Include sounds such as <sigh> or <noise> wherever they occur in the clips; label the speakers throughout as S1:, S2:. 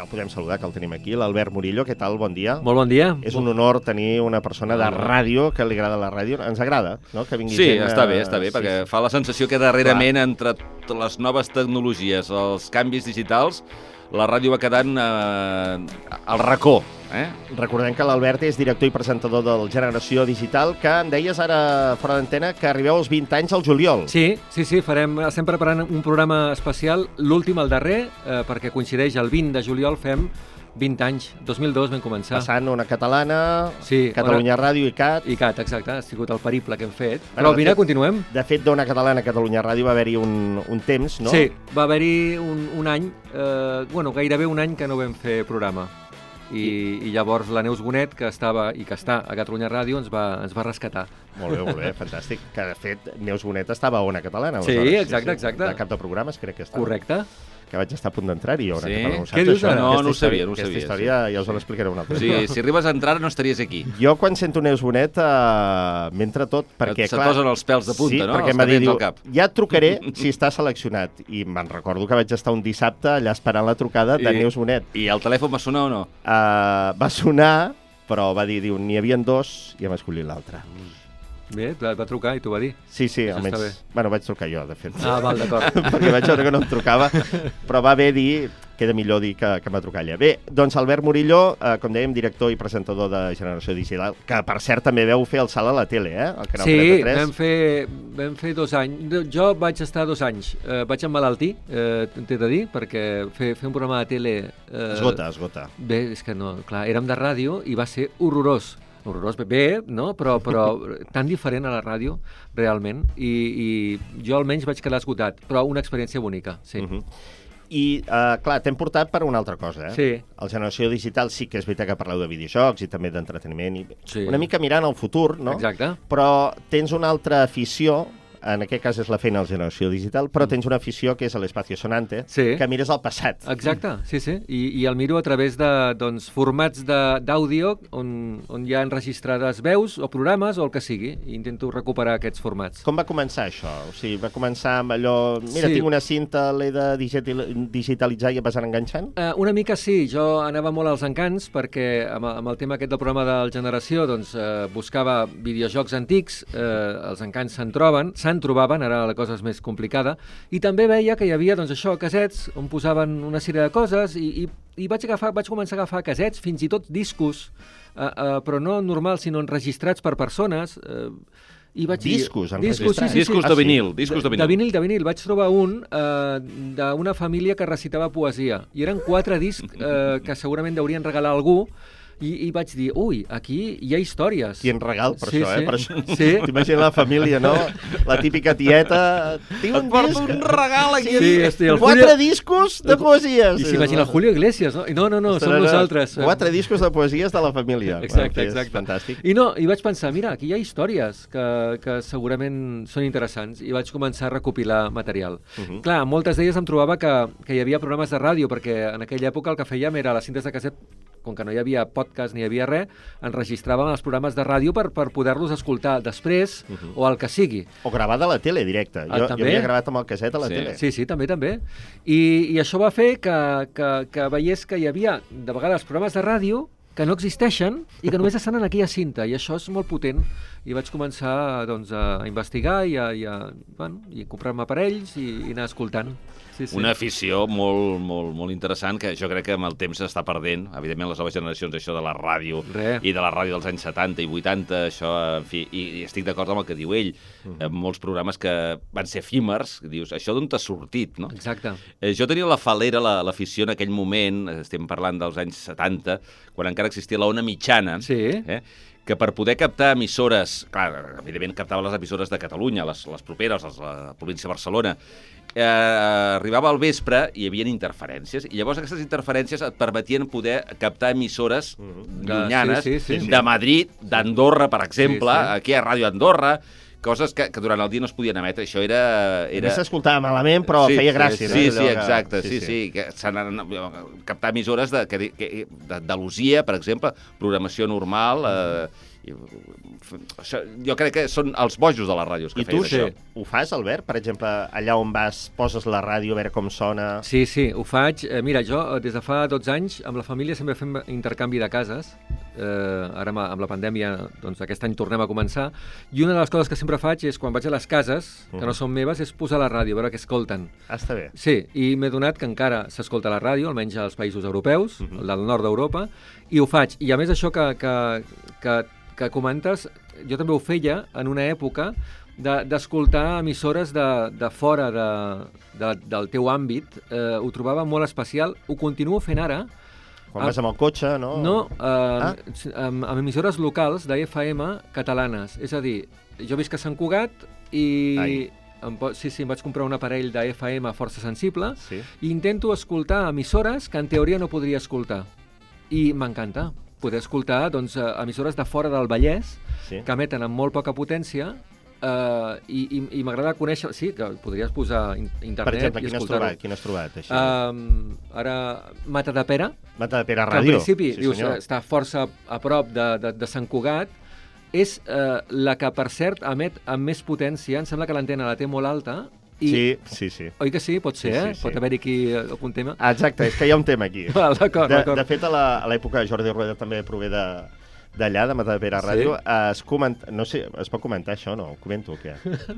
S1: ja el podem saludar, que el tenim aquí, l'Albert Murillo. Què tal? Bon dia.
S2: Molt bon dia.
S1: És un honor tenir una persona de ràdio que li agrada la ràdio. Ens agrada, no?, que vingui
S3: Sí,
S1: gent...
S3: està bé,
S1: eh,
S3: està bé,
S1: sí,
S3: perquè
S1: sí.
S3: fa la sensació que darrerament, entre t- les noves tecnologies, els canvis digitals, la ràdio va quedant eh, al racó. Eh?
S1: Recordem que l'Albert és director i presentador del Generació Digital, que em deies ara, fora d'antena, que arribeu als 20 anys al juliol.
S2: Sí, sí, sí, farem, estem preparant un programa especial, l'últim, el darrer, eh, perquè coincideix el 20 de juliol, fem 20 anys. 2002 vam començar.
S1: Passant una catalana,
S2: Sí,
S1: Catalunya Ràdio i CAT.
S2: I CAT, exacte, ha sigut el periple que hem fet. Però
S1: de
S2: mira,
S1: fet-
S2: continuem.
S1: De fet, d'Ona Catalana a Catalunya Ràdio va haver-hi un, un temps, no?
S2: Sí, va haver-hi un, un any, eh, bueno, gairebé un any que no vam fer programa. I, i llavors la Neus Bonet, que estava i que està a Catalunya Ràdio, ens va, ens va rescatar.
S1: Molt bé, molt bé, fantàstic. Que, de fet, Neus Bonet estava a Ona Catalana.
S2: Sí,
S1: aleshores.
S2: exacte, exacte.
S1: De cap de programes, crec que estava.
S2: Correcte?
S1: Que vaig estar a punt d'entrar-hi
S3: Sí? Què
S2: dius
S1: això?
S3: No,
S1: Aquesta
S3: no ho sabia, no ho
S1: Aquesta
S3: sabia,
S1: història ja us ho l'explicaré un altre
S3: Sí, si arribes a entrar no estaries aquí.
S1: Jo, quan sento Neus Bonet, uh, m'entra tot, perquè,
S3: Et- se't
S1: clar...
S3: posen els pèls de punta,
S1: sí,
S3: no?
S1: perquè dir,
S3: cabells
S1: diu, ja et trucaré <laughs> si està seleccionat. I me'n recordo que vaig estar un dissabte allà esperant la trucada de
S3: I-
S1: Neus Bonet.
S3: I el telèfon va sonar o no?
S1: Uh, va sonar, però va dir, diu, n'hi havia dos i hem escollit l'altre.
S2: Bé, et va trucar i t'ho va dir.
S1: Sí, sí,
S2: Això
S1: almenys...
S2: bé.
S1: Bueno, vaig trucar jo, de fet.
S2: Ah, val, d'acord. <laughs>
S1: perquè vaig veure que no em trucava, però va bé dir, queda millor dir que, que m'ha trucat ella. Bé, doncs Albert Murillo, eh, com dèiem, director i presentador de Generació Digital, que per cert també veu fer el salt a la tele, eh? El canal
S2: Sí,
S1: 33.
S2: vam fer, vam fer dos anys. Jo vaig estar dos anys. Eh, vaig emmalaltir, eh, t'he de dir, perquè fer, fer un programa de tele... Eh,
S1: Esgota, esgota.
S2: Bé, és que no, clar, érem de ràdio i va ser horrorós. Horrorós, bé, no? però, però <laughs> tan diferent a la ràdio, realment, i, i jo almenys vaig quedar esgotat, però una experiència bonica, sí.
S1: Uh -huh. I, eh, clar, t'hem portat per una altra cosa, eh?
S2: Sí.
S1: El Generació Digital sí que és veritat que parleu de videojocs i també d'entreteniment, i
S2: Sí.
S1: una mica mirant al futur, no?
S2: Exacte.
S1: Però tens una altra afició, en aquest cas és la feina de la Generació Digital, però tens una afició que és l'Espacio Sonante.
S2: Sí.
S1: que mires al passat.
S2: Exacte, sí, sí. I, i el miro a través de doncs, formats de- d'àudio on, on hi ha enregistrades veus o programes o el que sigui. I intento recuperar aquests formats.
S1: Com va començar això? O sigui, va començar amb allò... Mira,
S2: Sí.
S1: tinc una cinta, l'he de digital, digitalitzar i et vas anar enganxant?
S2: Uh, una mica sí, jo anava molt als encants perquè amb, amb el tema aquest del programa del Generació doncs, uh, buscava videojocs antics, uh, els encants se'n troben, se'n trobaven, ara la cosa és més complicada, i també veia que hi havia doncs, això, casets on posaven una sèrie de coses i, i, i vaig, agafar, vaig començar a agafar casets, fins i tot discos, uh, uh, però no normals, sinó enregistrats per persones, uh, i vaig
S1: Discos
S2: dir... Discos, sí,
S1: enregistrats?
S2: sí,
S3: discos
S2: sí.
S3: de vinil, discos de vinil.
S2: De vinil, de vinil. Vaig trobar un eh, d'una família que recitava poesia. I eren quatre discs eh, que segurament deurien regalar a algú i, i vaig dir, ui, aquí hi ha històries.
S1: Tien regal per
S2: Sí,
S1: això,
S2: sí.
S1: eh? Per això. <laughs>
S2: Sí.
S1: T'imagines la família, no? La típica tieta... Tinc un disc...
S3: un regal aquí.
S2: Sí, hosti, el
S1: Quatre
S2: Julio-
S1: discos de poesies.
S2: I s'imagina el Julio Iglesias, no? No, no, no, som
S1: Estarà-
S2: nosaltres.
S1: Quatre discos de poesies de la família.
S2: Exacte,
S1: Bueno,
S2: exacte.
S1: Fantàstic.
S2: I no, i vaig pensar, mira, aquí hi ha històries que, que segurament són interessants i vaig començar a recopilar material.
S1: Uh -huh.
S2: Clar, en moltes d'elles em trobava que, que hi havia programes de ràdio, perquè en aquella època el que fèiem era les cintes de casset, com que no hi havia podcast ni hi havia res, enregistràvem els programes de ràdio per, per poder-los escoltar després
S1: Uh -huh.
S2: o el que sigui.
S1: O gravat a la tele, directe.
S2: Ah,
S1: Jo, jo
S2: també?
S1: havia gravat amb el caset a la
S3: Sí.
S1: tele.
S2: Sí, sí, també, també. I, i això va fer que, que, que veiés que hi havia, de vegades, programes de ràdio que no existeixen i que només estan en aquella cinta, i això és molt potent. I vaig començar doncs, a investigar i a, i a bueno, i comprar-me aparells i, i anar escoltant. Sí, sí.
S3: Una afició molt, molt, molt interessant que jo crec que amb el temps s'està perdent. Evidentment, les noves generacions, això de la ràdio
S2: Re.
S3: i de la ràdio dels anys 70 i 80, això, en fi, i, i estic d'acord amb el que diu ell.
S1: Mhm.
S3: Amb molts programes que van ser efímers, dius, això d'on t'ha sortit, no?
S2: Exacte.
S3: Eh, jo tenia la falera, la- l'afició en aquell moment, estem parlant dels anys 70, quan encara existia la ona mitjana,
S2: Sí.
S3: eh? que per poder captar emissores, clar, evidentment captava les emissores de Catalunya, les, les properes, les la província de Barcelona, eh, arribava al vespre i hi havia interferències, i llavors aquestes interferències et permetien poder captar emissores llunyanes
S2: sí, sí, sí, sí.
S3: de Madrid, d'Andorra, per exemple,
S2: Sí, sí.
S3: aquí a Ràdio Andorra, coses que, que durant el dia no es podien emetre. Això era...
S1: Era... s'escoltava malament, però
S3: Sí,
S1: feia
S3: sí,
S1: gràcia.
S3: Sí,
S1: no?
S3: sí,
S1: Allò que-
S3: exacte, sí, sí, que s'han captar emissores de- que- que- d'Andalusia, per exemple, programació normal, eh, i, això, jo crec que són els bojos de les ràdios que
S1: I tu
S3: feien
S1: sí.
S3: això.
S1: ho fas, Albert? Per exemple, allà on vas, poses la ràdio a veure com sona...
S2: Sí, sí, ho faig. Eh, mira, jo eh, des de fa 12 anys amb la família sempre fem intercanvi de cases. Eh, ara amb, amb la pandèmia, doncs aquest any tornem a començar. I una de les coses que sempre faig és, quan vaig a les cases, que no són meves, és posar la ràdio, a veure què escolten.
S1: Ah, està bé.
S2: Sí, i m'he donat que encara s'escolta la ràdio, almenys als països europeus, uh -huh. del nord d'Europa, i ho faig. I a més això que, que, que, que comentes, jo també ho feia en una època de- d'escoltar emissores de, de fora de, de, del teu àmbit. Eh, ho trobava molt especial. Ho continuo fent ara,
S1: Quan vas amb el cotxe, no?
S2: no, eh,
S1: Ah.
S2: amb, amb emissores locals d'FM catalanes. És a dir, jo visc a Sant Cugat i...
S1: Ai.
S2: Em, sí, sí, em vaig comprar un aparell d'FM força sensible
S1: Sí.
S2: i intento escoltar emissores que en teoria no podria escoltar. I m'encanta poder escoltar doncs, eh, emissores de fora del Vallès
S1: Sí.
S2: que emeten amb molt poca potència eh, i, i, i m'agrada conèixer... Sí, que podries posar in- internet
S1: Per exemple,
S2: i escoltar-ho.
S1: trobat? Quin has trobat, així?
S2: Um, ara, Mata de Pera,
S1: Mata de Pere
S2: que en
S1: Ràdio.
S2: principi
S1: sí,
S2: dius,
S1: senyor.
S2: està força a prop de, de, de Sant Cugat, és eh, la que, per cert, emet amb més potència. Em sembla que l'antena la té molt alta. I,
S1: Sí, sí, sí.
S2: Oi que sí? Pot ser,
S1: Sí,
S2: eh?
S1: sí, sí.
S2: Pot haver-hi aquí eh, algun tema.
S1: Exacte, és que hi ha un tema aquí. <laughs>
S2: Val, d'acord,
S1: De,
S2: d'acord.
S1: de fet, a l'època Jordi Rueda també prové de d'allà, de Matadepera
S2: Sí?
S1: Ràdio, es comenta, no sé, es pot comentar això o no? Ho comento <laughs> o què?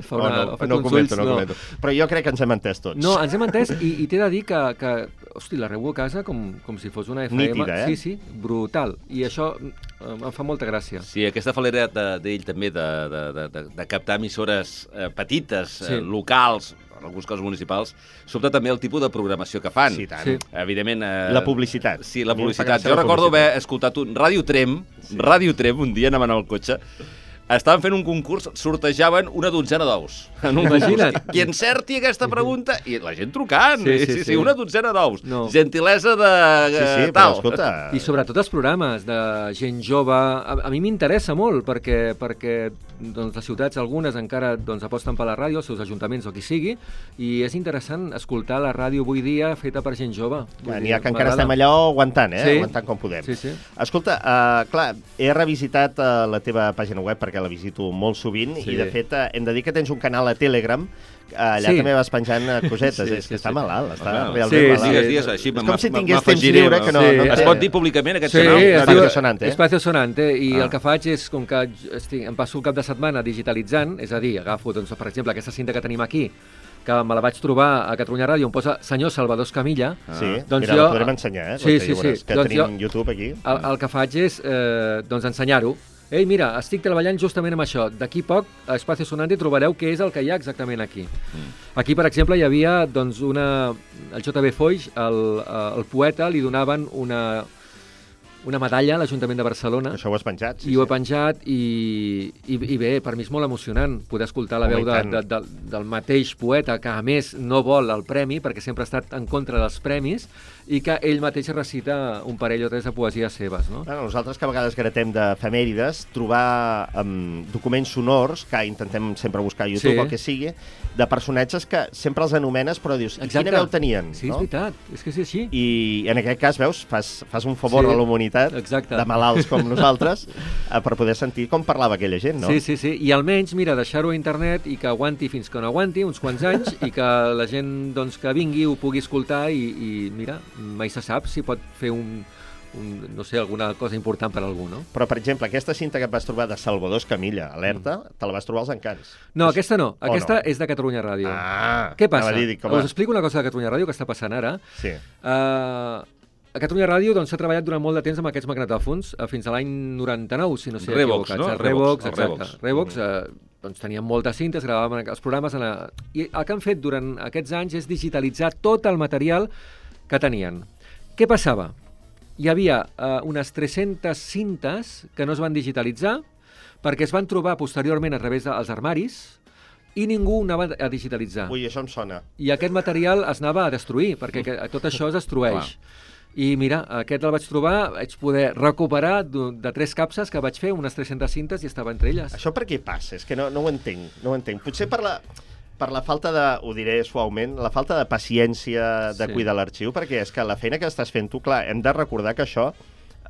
S2: Fa una-
S1: no, no
S2: uns
S1: comento,
S2: ulls,
S1: no,
S2: no.
S1: comento. Però jo crec que ens hem entès tots.
S2: No, ens hem entès i, i t'he de dir que, que hosti, la rebo a casa com, com si fos una FM.
S1: Nítida, eh?
S2: Sí, sí, brutal. I això eh, em fa molta gràcia.
S3: Sí, aquesta falera de- d'ell també de, de, de, de, de captar emissores eh, petites,
S2: Sí.
S3: eh, locals, en alguns casos municipals, sobta també el tipus de programació que fan.
S1: Sí, tant.
S2: Sí.
S3: Evidentment... Eh,
S1: La publicitat.
S3: Sí, la publicitat. Jo recordo
S1: publicitat.
S3: haver escoltat un Ràdio Trem, sí. Ràdio Trem, un dia anant al cotxe, estaven fent un concurs, sortejaven una dotzena d'ous. En un
S2: Imagina't.
S3: Qui encerti aquesta pregunta... I la gent trucant.
S2: Sí,
S3: Sí,
S2: sí,
S3: sí, sí, una dotzena d'ous.
S2: No.
S3: Gentilesa de...
S1: Sí, sí,
S3: eh,
S1: però
S3: tal.
S1: escolta...
S2: I sobretot els programes de gent jove, a, a mi m'interessa molt perquè, perquè doncs, les ciutats algunes encara doncs, aposten per la ràdio, els seus ajuntaments o qui sigui, i és interessant escoltar la ràdio avui dia feta per gent jove.
S1: Que N'hi ha que encara estem allà aguantant, eh?
S2: Sí.
S1: Aguantant com podem.
S2: Sí, sí.
S1: Escolta, uh, clar, he revisitat uh, la teva pàgina web perquè la visito molt sovint
S2: Sí.
S1: i, de fet, uh, hem de dir que tens un canal a Telegram allà
S2: Sí.
S1: també vas penjant uh, cosetes. <laughs>
S2: Sí,
S1: és
S2: sí,
S1: que està
S2: sí.
S1: malalt, està
S3: Home,
S1: realment
S2: sí,
S1: malalt.
S3: Digues, digues, així
S1: És com si tingués temps lliure que no...
S2: Sí.
S1: no
S3: Es
S1: té-
S3: pot dir públicament aquest
S2: Sí,
S3: canal?
S2: es
S1: Espacio Sonante, eh?
S2: Espacio Sonante, i
S1: Ah.
S2: el que faig és, com que estic, em passo el cap de setmana digitalitzant, és a dir, agafo, doncs, per exemple, aquesta cinta que tenim aquí, que me la vaig trobar a Catalunya Ràdio, on posa senyor Salvador Escamilla,
S1: Sí,
S2: Doncs
S1: mira,
S2: jo-
S1: la podrem ensenyar, eh?
S2: Sí, sí,
S1: veuràs,
S2: sí.
S1: Que
S2: Doncs
S1: tenim
S2: jo-
S1: YouTube aquí.
S2: el, el que faig és eh, doncs ensenyar-ho. Ei, mira, estic treballant justament amb això. D'aquí poc, a Espacio Sonante trobareu què és el que hi ha exactament aquí.
S3: Mm.
S2: Aquí, per exemple, hi havia doncs, una... El J.B. Foix, el, eh, el poeta, li donaven una, una medalla a l'Ajuntament de Barcelona
S1: Això ho has penjat?
S2: i ho he penjat i, i, i bé, per mi és molt emocionant poder escoltar la
S1: Home,
S2: veu de, de, de, del mateix poeta que a més no vol el premi perquè sempre ha estat en contra dels premis i que ell mateix recita un parell o tres de poesies seves, no?
S1: Bueno, nosaltres que a vegades gratem d'efemèrides, trobar um, documents sonors, que intentem sempre buscar a YouTube
S2: Sí.
S1: o el que sigui, de personatges que sempre els anomenes, però dius, i quina veu tenien?
S2: Sí, és
S1: no?
S2: veritat, és que és així.
S1: I en aquest cas, veus, fas, fas un favor
S2: Sí,
S1: a la humanitat,
S2: exacte.
S1: de malalts com <laughs> nosaltres, eh, per poder sentir com parlava aquella gent, no?
S2: Sí, sí, sí. I almenys, mira, deixar-ho a internet i que aguanti fins que no aguanti, uns quants anys, i que la gent doncs, que vingui ho pugui escoltar i, i mira, mai se sap si pot fer un, un, no sé, alguna cosa important per a algú, no?
S1: Però, per exemple, aquesta cinta que et vas trobar de Salvador Escamilla, alerta, te la vas trobar als encants.
S2: No, aquesta no. Aquesta
S1: no?
S2: és de Catalunya Ràdio.
S1: Ah,
S2: Què passa?
S1: dir, com
S2: Us explico una cosa de Catalunya Ràdio que està passant ara.
S1: Sí.
S2: Uh, a Catalunya Ràdio doncs, s'ha treballat durant molt de temps amb aquests magnetòfons, uh, fins a l'any 99, si no sé
S3: Revox,
S2: equivocat.
S3: no?
S2: saps?
S3: Revox,
S2: exacte.
S3: Revox.
S2: Revox, uh, doncs tenien moltes cintes, gravàvem els programes... En la... I el que han fet durant aquests anys és digitalitzar tot el material que tenien. Què passava? Hi havia uh, unes 300 cintes que no es van digitalitzar perquè es van trobar posteriorment a través dels armaris i ningú ho anava a digitalitzar.
S1: Ui, això em sona.
S2: I aquest material es anava a destruir, perquè tot això es destrueix. I mira, aquest el vaig trobar, vaig poder recuperar de, de tres capses que vaig fer, unes 300 cintes, i estava entre elles.
S1: Això per què passa? És que no, no ho entenc, no ho entenc. Potser per la, per la falta de, ho diré suaument, la falta de paciència de
S2: Sí.
S1: cuidar l'arxiu, perquè és que la feina que estàs fent tu, clar, hem de recordar que això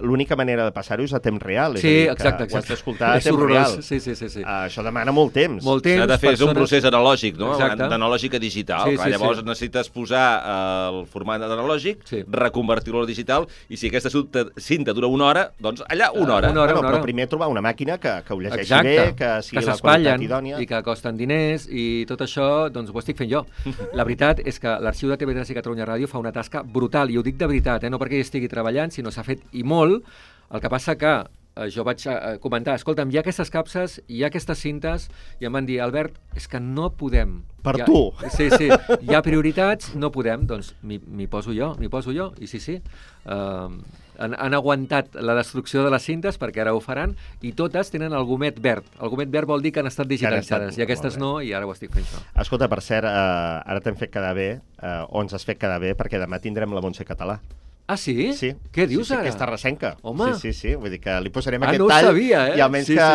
S1: l'única manera de passar-ho és a temps real. És
S2: Sí,
S1: a dir, que
S2: exacte,
S1: Ho has
S2: exacte.
S1: d'escoltar a temps
S2: horrorós.
S1: real.
S2: Sí, sí, sí, sí.
S1: Uh, això demana molt temps.
S2: Molt
S3: S'ha
S2: temps,
S3: de fer és un
S2: persones-
S3: procés analògic, no?
S2: Exacte.
S3: D'analògic a digital.
S2: Sí,
S3: Clar,
S2: sí,
S3: llavors
S2: sí.
S3: necessites posar eh, el format analògic,
S2: Sí.
S3: reconvertir-lo a digital, i si aquesta cinta, cinta dura una hora, doncs allà una hora.
S2: una hora,
S1: bueno,
S2: una
S1: però
S2: hora.
S1: primer trobar una màquina que, que ho llegeixi
S2: Exacte,
S1: bé, que sigui
S2: que
S1: la qualitat idònia.
S2: i que costen diners i tot això doncs ho estic fent jo. <laughs> La veritat és que l'arxiu de TV3 i Catalunya Ràdio fa una tasca brutal i ho dic de veritat, eh? no perquè hi estigui treballant, sinó s'ha fet i molt. El que passa que eh, jo vaig eh, comentar, escolta'm, hi ha aquestes capses, hi ha aquestes cintes, i em van dir, Albert, és que no podem.
S1: Per
S2: ha-
S1: tu.
S2: Sí, sí, hi ha prioritats, no podem, doncs m'hi poso jo, m'hi poso jo, i sí, sí. Uh, han, han aguantat la destrucció de les cintes perquè ara ho faran i totes tenen el gomet verd. El gomet verd vol dir que han estat digitalitzades
S1: estat-
S2: i aquestes
S1: molt
S2: no i ara ho estic fent jo.
S1: Escolta, per cert, uh, ara t'hem fet quedar bé, uh, o ens has fet quedar bé, perquè demà tindrem la Montse Català.
S2: Ah, sí?
S1: Sí.
S2: Què dius
S1: sí, sí,
S2: ara?
S1: Aquesta recenca.
S2: Home.
S1: Sí, sí, sí. Vull dir que li posarem
S2: Ah,
S1: aquest
S2: no
S1: tall
S2: sabia, eh?
S1: i almenys
S2: Sí,
S1: que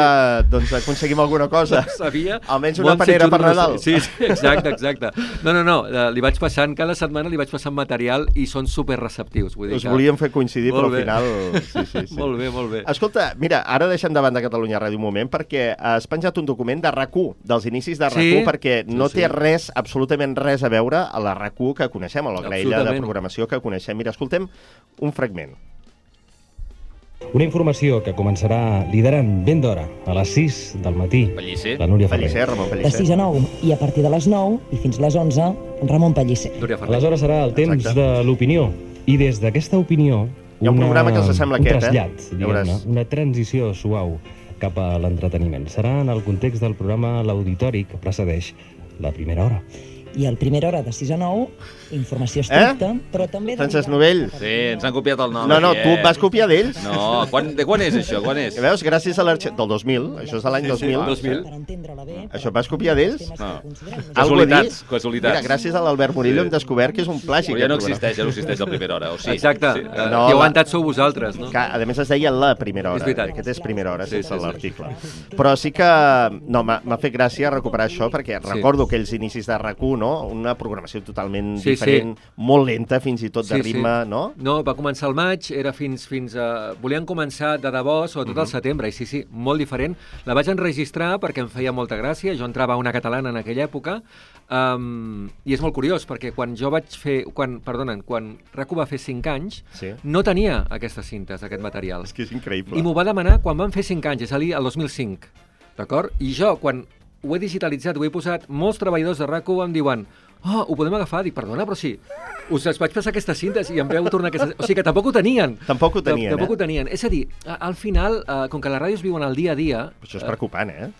S1: doncs, aconseguim alguna <laughs> cosa.
S2: Sabia.
S1: Almenys una panera per Nadal.
S2: Sí, sí, exacte, exacte. No, no, no, eh, li vaig passant, cada setmana li vaig passant material i són super receptius. Vull dir
S1: Us
S2: que...
S1: volíem fer coincidir,
S2: Molt
S1: però al
S2: bé.
S1: final... Sí, sí, <laughs> sí.
S2: Molt bé, molt bé.
S1: Escolta, mira, ara deixem davant de Catalunya Ràdio un moment perquè has penjat un document de rac dels inicis de rac
S2: Sí,
S1: perquè no
S2: sí,
S1: té
S2: sí.
S1: res, absolutament res a veure a la rac que coneixem, a la graella de programació que coneixem. Mira, escoltem un fragment.
S4: Una informació que començarà liderant ben d'hora, a les 6 del matí,
S3: Pellicer.
S4: la Núria
S1: Pellicer,
S4: Ferrer.
S1: Ramon
S5: de
S1: Pellicer.
S5: 6 a 9 i a partir de les 9 i fins les 11 Ramon Pellicer.
S4: Aleshores serà el temps
S1: Exacte.
S4: de l'opinió. I des d'aquesta opinió...
S1: Hi ha un programa que s'assembla a
S4: un
S1: aquest, eh?
S4: trasllat,
S1: Ja
S4: diguem-ne,
S1: veuràs.
S4: una transició suau cap a l'entreteniment. Serà en el context del programa L'Auditori que precedeix la primera hora.
S5: I el primera hora de 6 a 9, informació estricta, però també...
S1: Francesc
S5: dedicada-
S1: Novell.
S3: Sí, ens han copiat el nom.
S1: No, no,
S3: aquí,
S1: tu
S3: eh?
S1: vas copiar d'ells.
S3: No, quan, de quan és això? Quan és?
S1: Veus, gràcies a l'arxiu... Del 2000, això és de l'any
S2: Sí, sí,
S1: 2000.
S2: 2000.
S5: Per entendre-la bé...
S1: Això vas copiar d'ells?
S3: No. Casualitats, casualitats.
S1: Mira, gràcies a l'Albert Murillo hem descobert que és un plagi.
S3: Però ja no existeix, ja no existeix la primera hora. O sí,
S2: Exacte.
S3: Sí.
S2: Eh,
S1: No,
S2: Qui ha aguantat sou vosaltres, no?
S1: Que, a més, es deia la primera hora.
S2: És veritat.
S1: Aquest és primera hora,
S2: Sí,
S1: sense
S2: sí, sí.
S1: l'article. Però sí que... No, m'ha fet gràcia recuperar això, perquè
S2: Sí.
S1: recordo aquells inicis de rac no? Una programació totalment
S2: Sí,
S1: diferent, molt lenta, fins i tot de
S2: Sí, sí.
S1: ritme, no?
S2: No, va començar al maig, era fins fins a... Volien començar de debò, sobretot
S1: Mhm.
S2: al setembre, i sí, sí, molt diferent. La vaig enregistrar perquè em feia molta gràcia, jo entrava a una catalana en aquella època, um, i és molt curiós, perquè quan jo vaig fer... Quan, perdonen, quan RACU va fer 5 anys,
S1: Sí.
S2: no tenia aquestes cintes, aquest material.
S1: És que és increïble.
S2: I m'ho va demanar quan van fer 5 anys, és a dir, el 2005. D'acord? I jo, quan ho he digitalitzat, ho he posat, molts treballadors de RACU em diuen oh, ho podem agafar? Dic, perdona, però sí, us les vaig passar aquestes cintes i em veu tornar aquestes... O sigui que tampoc ho tenien.
S1: Tampoc ho tenien,
S2: Tampoc ho
S1: eh?
S2: tenien. És a dir, al final, eh, com que les ràdios viuen al dia a dia,
S1: Això és preocupant, eh?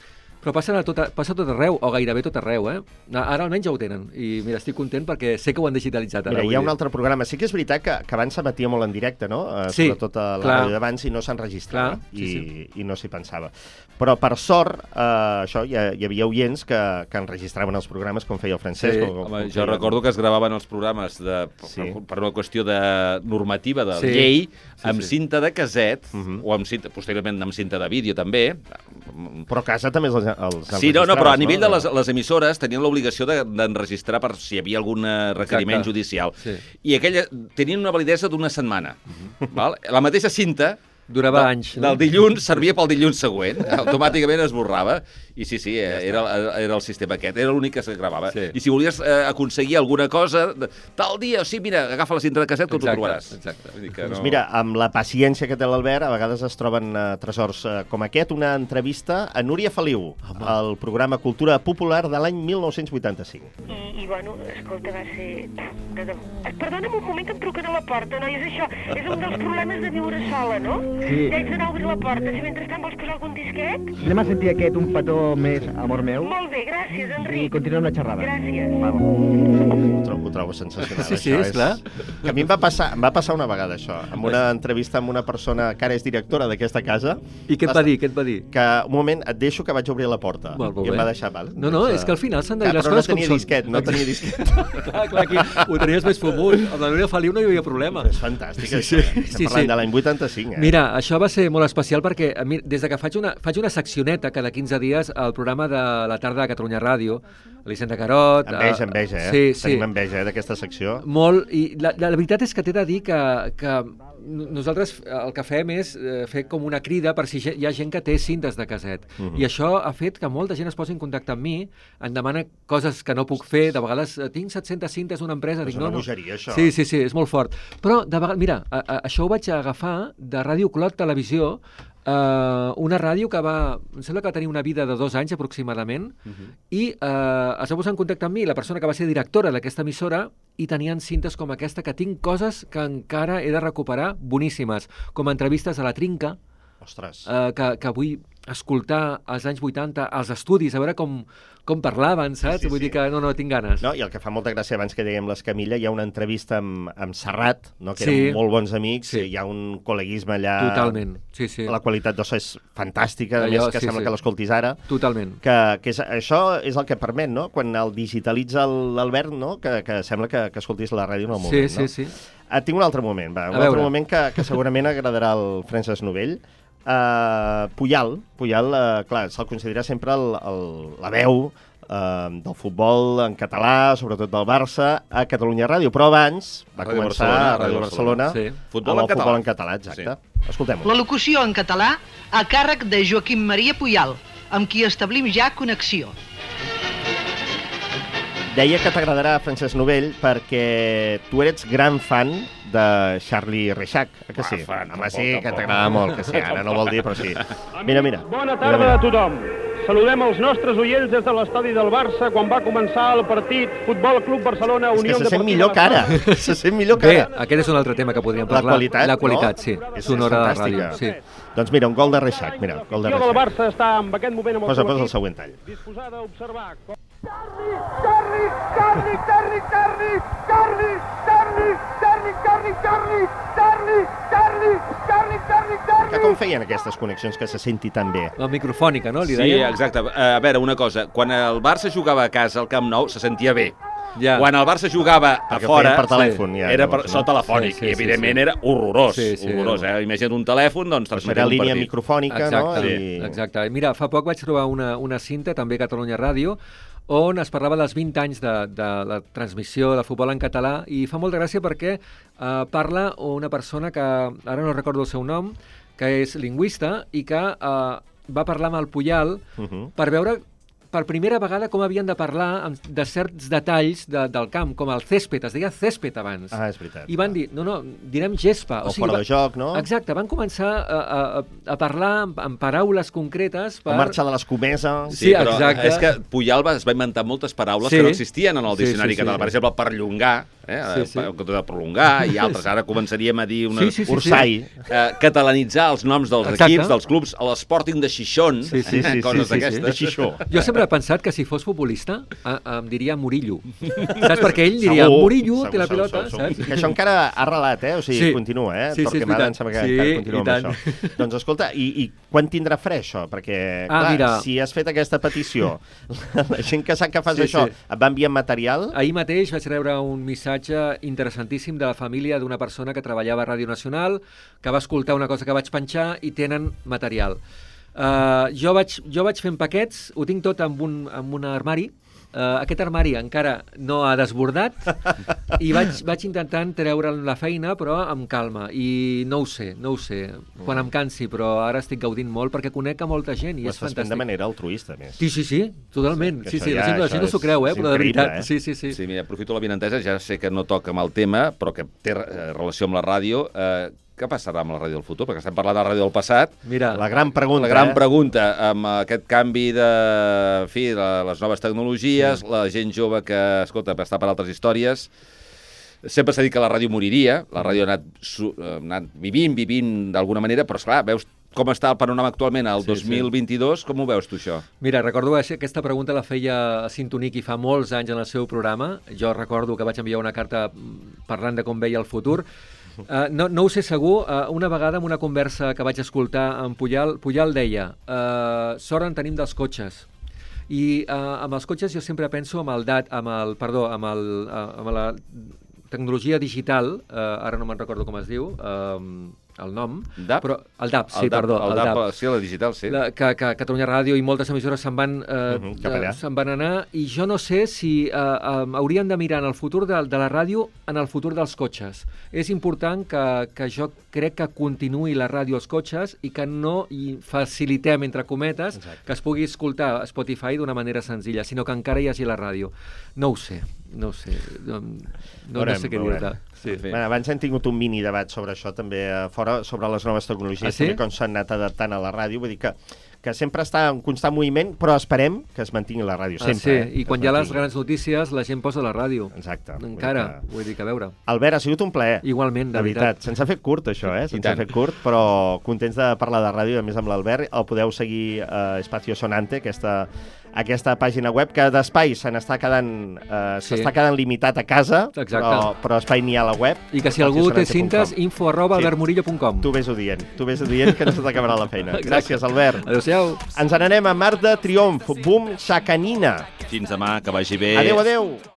S2: Però passen a tot, passa a tot arreu, o gairebé tot arreu, eh? Ara almenys ja ho tenen. I mira, estic content perquè sé que ho han digitalitzat ara.
S1: Mira, hi ha un altre programa. Sí que és veritat que, que abans s'emetia molt en directe, no? Eh,
S2: Sí,
S1: Sobretot a la
S2: clar.
S1: ràdio d'abans i no s'enregistrava.
S2: Clar, sí,
S1: i, I no s'hi pensava. Però, per sort, eh, això, hi, ha, hi havia oients que, que enregistraven els programes, com feia el Francesc.
S2: Sí,
S1: o, com,
S3: Home,
S1: com
S3: jo
S1: feia-
S3: recordo que es gravaven els programes de, per,
S1: Sí.
S3: per una qüestió de normativa de
S2: Sí.
S3: llei
S2: Sí,
S3: amb
S2: sí.
S3: cinta de caset
S1: Mhm.
S3: o amb cinta, posteriorment amb cinta de vídeo també.
S1: Però a casa també els, els
S3: Sí, no, no, però a nivell de les, les emissores tenien l'obligació de- d'enregistrar per si hi havia algun eh, requeriment
S2: Exacte.
S3: judicial.
S2: Sí.
S3: I aquella tenien una validesa d'una setmana. val? La mateixa cinta
S2: Durava
S3: de-
S2: anys, no?
S3: Del dilluns servia pel dilluns següent, <laughs> automàticament es borrava, i sí, sí, eh, era, era el sistema aquest, era l'únic que se gravava.
S2: Sí.
S3: I si volies eh, aconseguir alguna cosa, tal dia, sí, mira, agafa la cinta de casset que ho
S2: Exacte,
S3: trobaràs.
S2: exacte.
S3: Vull dir que
S1: Doncs
S3: no...
S1: mira, amb la paciència que té l'Albert, a vegades es troben eh, tresors eh, com aquest, una entrevista a Núria Feliu, al programa Cultura Popular de l'any 1985.
S6: I, i bueno, escolta, va ser... De debò. Perdona'm un moment que em truquen a la porta, no? És això, és un dels problemes de viure sola, no?
S7: Sí.
S6: Ja haig d'anar a obrir la porta. Si mentrestant vols posar algun disquet?
S7: Anem a sentir aquest un petó més, amor meu,
S6: Molt bé, gràcies,
S7: i
S6: Enric.
S7: continuem la xerrada.
S6: Gràcies.
S1: Ho trobo, ho trobo sensacional,
S2: Sí, sí,
S1: això.
S2: esclar.
S1: Que a mi em va, passar, em va passar una vegada, això, amb una entrevista amb una persona que ara és directora d'aquesta casa,
S2: I què et va dir? Què et va dir?
S1: que un moment et deixo que vaig obrir la porta.
S2: Molt, molt
S1: I em va deixar, val?
S2: No, no, és que al final s'han de dir
S1: Clar,
S2: les coses
S1: no
S2: com
S1: tenia
S2: són.
S1: disquet, no tenia disquet. <laughs>
S2: clar, clar, aquí ho tenies més fumut. Amb la Núria Feliu no hi havia problema.
S1: és fantàstic,
S2: Sí,
S1: això.
S2: sí.
S1: Estem
S2: Sí,
S1: parlant
S2: sí.
S1: de l'any 85, eh?
S2: Mira, això va ser molt especial perquè mi, des de que faig una, faig una seccioneta cada 15 dies al programa de la tarda de Catalunya Ràdio, Elisenda Carot...
S1: Enveja,
S2: eh,
S1: enveja, eh?
S2: Sí, sí.
S1: Tenim enveja, eh, d'aquesta secció.
S2: Molt, i la, la, la veritat és que t'he de dir que, que no- nosaltres el que fem és eh, fer com una crida per si hi ha gent que té cintes de caset.
S1: Mhm.
S2: I això ha fet que molta gent es posi en contacte amb mi, em demana coses que no puc fer, de vegades eh, tinc 700 cintes d'una empresa,
S1: És
S2: dic,
S1: una
S2: no, no.
S1: bogeria, això.
S2: Sí, sí, sí, és molt fort. Però, de vegades, mira, a, a, això ho vaig agafar de Ràdio Clot Televisió, eh, una ràdio que va, em sembla que va tenir una vida de dos anys aproximadament, i eh, es va posar en contacte amb mi la persona que va ser directora d'aquesta emissora i tenien cintes com aquesta, que tinc coses que encara he de recuperar boníssimes, com entrevistes a la Trinca,
S1: Ostres.
S2: eh, que, que vull escoltar als anys 80 als estudis, a veure com, com parlaven, saps?
S1: sí,
S2: Vull
S1: sí.
S2: dir que no, no, tinc ganes.
S1: No, I el que fa molta gràcia, abans que dèiem l'Escamilla, hi ha una entrevista amb, amb Serrat, no, que
S2: Sí.
S1: eren molt bons amics,
S2: Sí.
S1: i hi ha un col·leguisme allà...
S2: Totalment, sí, sí.
S1: La qualitat so és fantàstica, a
S2: Allò,
S1: més que
S2: sí,
S1: sembla
S2: sí.
S1: que l'escoltis ara.
S2: Totalment.
S1: Que, que és, això és el que permet, no?, quan el digitalitza l'Albert, no?, que, que sembla que, que escoltis la ràdio en el
S2: Sí,
S1: moment,
S2: sí,
S1: no?
S2: sí.
S1: Ah, tinc un altre moment, va, un
S2: A
S1: altre
S2: veure.
S1: moment que, que segurament agradarà al Francesc Novell. Uh, Puyal, Puyal, uh, clar, se'l considera sempre el, el, la veu uh, del futbol en català, sobretot del Barça, a Catalunya Ràdio, però abans va
S3: Ràdio
S1: començar
S3: Barcelona,
S1: a Ràdio
S3: Ràdio
S1: Barcelona,
S2: Sí.
S3: Futbol
S1: amb
S3: en
S1: el
S3: català.
S1: futbol en català, exacte. Sí. Escoltem-ho.
S8: La locució en català a càrrec de Joaquim Maria Puyal, amb qui establim ja connexió.
S1: Deia que t'agradarà Francesc Novell perquè tu eres gran fan de Charlie Reixac, eh que sí?
S3: fan,
S1: Home,
S3: tampoc,
S1: sí, que t'agrada molt, que sí, ara no vol dir, però sí. Mira, mira.
S9: Bona
S1: Mira,
S9: tarda
S1: mira.
S9: a tothom. Saludem els nostres oients des de l'estadi del Barça quan va començar el partit Futbol Club Barcelona
S1: És
S9: Unió
S1: que se sent
S9: Deportiva
S1: millor que ara. Se sent millor que
S2: Bé,
S1: ara.
S2: aquest és un altre tema que podríem
S1: La
S2: parlar.
S1: qualitat,
S2: La qualitat,
S1: no?
S2: sí.
S1: És,
S2: Sonora de
S1: és
S2: ràdio, sí.
S1: Doncs mira, un gol de Reixac, mira, gol de Reixac.
S9: Barça està en aquest moment amb el
S1: Posa, posa el següent tall.
S9: disposada a observar com...
S1: Que com feien aquestes connexions que se senti tan bé?
S2: La microfònica, no? Li
S3: Sí,
S2: deien?
S3: exacte. Eh, A veure, una cosa. Quan el Barça jugava a casa al Camp Nou, se sentia bé.
S2: Ja.
S3: Quan el Barça jugava a
S1: Perquè
S3: fora...
S1: feien per telèfon, ja,
S3: era per,
S1: no?
S3: so telefònic,
S2: Sí, sí,
S3: i
S2: sí,
S3: evidentment
S2: sí.
S3: era horrorós.
S2: Sí, sí,
S3: horrorós, eh? Imagina't un telèfon, doncs transmetia
S1: era
S3: un
S1: línia
S3: partit.
S1: microfònica, no?
S2: Exacte,
S1: I...
S2: exacte. Mira, fa poc vaig trobar una, una cinta, també a Catalunya Ràdio, on es parlava dels 20 anys de, de la transmissió de futbol en català i fa molta gràcia perquè eh, parla una persona que, ara no recordo el seu nom, que és lingüista i que eh, va parlar amb el Puyal
S1: Uh -huh.
S2: per veure per primera vegada com havien de parlar amb- de certs detalls de, del camp, com el césped, es deia césped abans.
S1: Ah, és veritat.
S2: I van dir, no, no, direm gespa.
S1: O fora
S2: va-
S1: de joc, no?
S2: Exacte, van començar a, a, a parlar amb, amb paraules concretes per...
S1: O marxa de l'escomesa.
S2: Sí,
S3: però
S2: exacte.
S3: és que Puyal va, es va inventar moltes paraules
S2: Sí.
S3: que no existien en el
S2: Sí,
S3: diccionari
S2: sí, sí.
S3: català. Per exemple, perllongar, eh?
S2: Sí, sí.
S3: en comptes de prolongar, i altres. Ara començaríem a dir una...
S2: Sí, sí, sí,
S1: Ursai.
S3: Eh, catalanitzar els noms dels
S2: Exacte.
S3: equips, dels clubs, a l'Sporting de Xixón,
S2: Sí, sí, sí, <laughs>
S3: coses
S2: sí, sí, sí.
S3: d'aquestes.
S1: De Xixó.
S2: Jo sempre he pensat que si fos futbolista eh, em diria Murillo. Saps? Perquè ell diria,
S1: Segur,
S2: Murillo
S1: segur,
S2: té la pilota,
S1: segur, segur.
S2: saps?
S1: Que això encara ha relat, eh? O sigui,
S2: Sí.
S1: continua, eh?
S2: Sí, sí,
S1: Torquemada em sembla que
S2: Sí,
S1: encara continua amb això. Doncs escolta, i, i quan tindrà fre això? Perquè,
S2: Ah,
S1: clar,
S2: mira.
S1: si has fet aquesta petició, <laughs> la gent que sap que fas
S2: Sí,
S1: això
S2: sí.
S1: et va enviar material...
S2: Ahir mateix vaig rebre un missatge interessantíssim de la família d'una persona que treballava a Ràdio Nacional, que va escoltar una cosa que vaig penjar i tenen material. Uh, jo, vaig, jo vaig fent paquets, ho tinc tot amb un, amb un armari, Uh, aquest armari encara no ha desbordat <laughs> i vaig, vaig intentant treure'l la feina però amb calma i no ho sé, no ho sé quan em cansi però ara estic gaudint molt perquè conec a molta gent i
S1: Ho
S2: és
S1: estàs fent
S2: fantàstic
S1: de manera altruista, a més.
S2: Sí, sí, sí, totalment.
S1: que
S2: Sí,
S1: això
S2: sí,
S1: ja-
S2: la gent, la
S1: això
S2: gent no s'ho
S1: és-
S2: creu, eh,
S1: és
S2: però de
S1: increïble,
S2: veritat.
S1: eh?
S2: Sí, sí, sí.
S3: Sí, mira, aprofito la vinentesa, ja sé que no toca amb el tema, però que té eh, relació amb la ràdio. Eh, què passarà amb la ràdio del futur? Perquè estem parlant de la ràdio del passat.
S2: Mira,
S1: La gran pregunta,
S3: La gran
S1: eh?
S3: pregunta, amb aquest canvi de... En fi, de les noves tecnologies, la gent jove que, escolta, està per altres històries, sempre s'ha dit que la ràdio moriria, la ràdio ha anat, su- ha anat vivint, vivint d'alguna manera, però, esclar, veus com està el panorama actualment, el
S2: Sí, sí.
S3: 2022, com ho veus tu, això?
S2: Mira, recordo que aquesta pregunta la feia Sintonic i fa molts anys en el seu programa. Jo recordo que vaig enviar una carta mm, parlant de com veia el futur. Uh, no, no ho sé segur, uh, una vegada en una conversa que vaig escoltar amb Puyal, Puyal deia uh, sort en tenim dels cotxes. I uh, amb els cotxes jo sempre penso amb el dat, amb el, perdó, amb, el, uh, amb la tecnologia digital, uh, ara no me'n recordo com es diu, uh, el nom,
S3: DAB?
S2: però el DAB, sí,
S3: el DAB,
S2: perdó,
S3: el DAB, sí, la digital, sí.
S2: La, que, que Catalunya Ràdio i moltes emissores se'n van, eh,
S1: allà.
S2: eh, se'n van anar i jo no sé si eh, eh, hauríem de mirar en el futur de, de la ràdio en el futur dels cotxes. És important que, que jo crec que continuï la ràdio als cotxes i que no hi facilitem, entre cometes,
S1: Exacte.
S2: que es pugui escoltar Spotify d'una manera senzilla, sinó que encara hi hagi la ràdio. No ho sé, no ho sé. No, no, no
S1: Veurem,
S2: sé què dir-te.
S3: Sí, sí.
S1: Bueno, abans hem tingut un mini debat sobre això també a fora, sobre les noves tecnologies,
S2: Ah, sí?
S1: també com s'han anat adaptant a la ràdio, vull dir que, que sempre està en constant moviment, però esperem que es mantingui la ràdio,
S2: Ah,
S1: sempre.
S2: sí,
S1: eh?
S2: i quan hi ha les grans notícies, la gent posa la ràdio.
S1: Exacte. vull dir
S2: Encara,
S1: que-
S2: vull dir que a veure.
S1: Albert, ha sigut un plaer.
S2: Igualment, de
S1: de veritat.
S2: veritat.
S1: Se'ns ha fet curt, això, eh? Se'ns ha fet curt, però contents de parlar de ràdio, a més amb l'Albert. El podeu seguir a Espacio Sonante, aquesta, aquesta pàgina web, que d'espai se n'està quedant, eh,
S2: Sí.
S1: s'està quedant limitat a casa,
S2: Exacte.
S1: però, però espai n'hi ha a la web.
S2: I que si algú té cintes, info arroba
S1: Sí.
S2: albertmurillo.com.
S1: Tu vés-ho dient, tu vés-ho dient, que no se t'acabarà la feina.
S2: Exacte.
S1: Gràcies, Albert.
S2: Adéu-siau.
S1: Ens n'anem a Mar de Triomf, Boom Sacanina.
S3: Fins demà, que vagi bé.
S1: Adéu, adéu.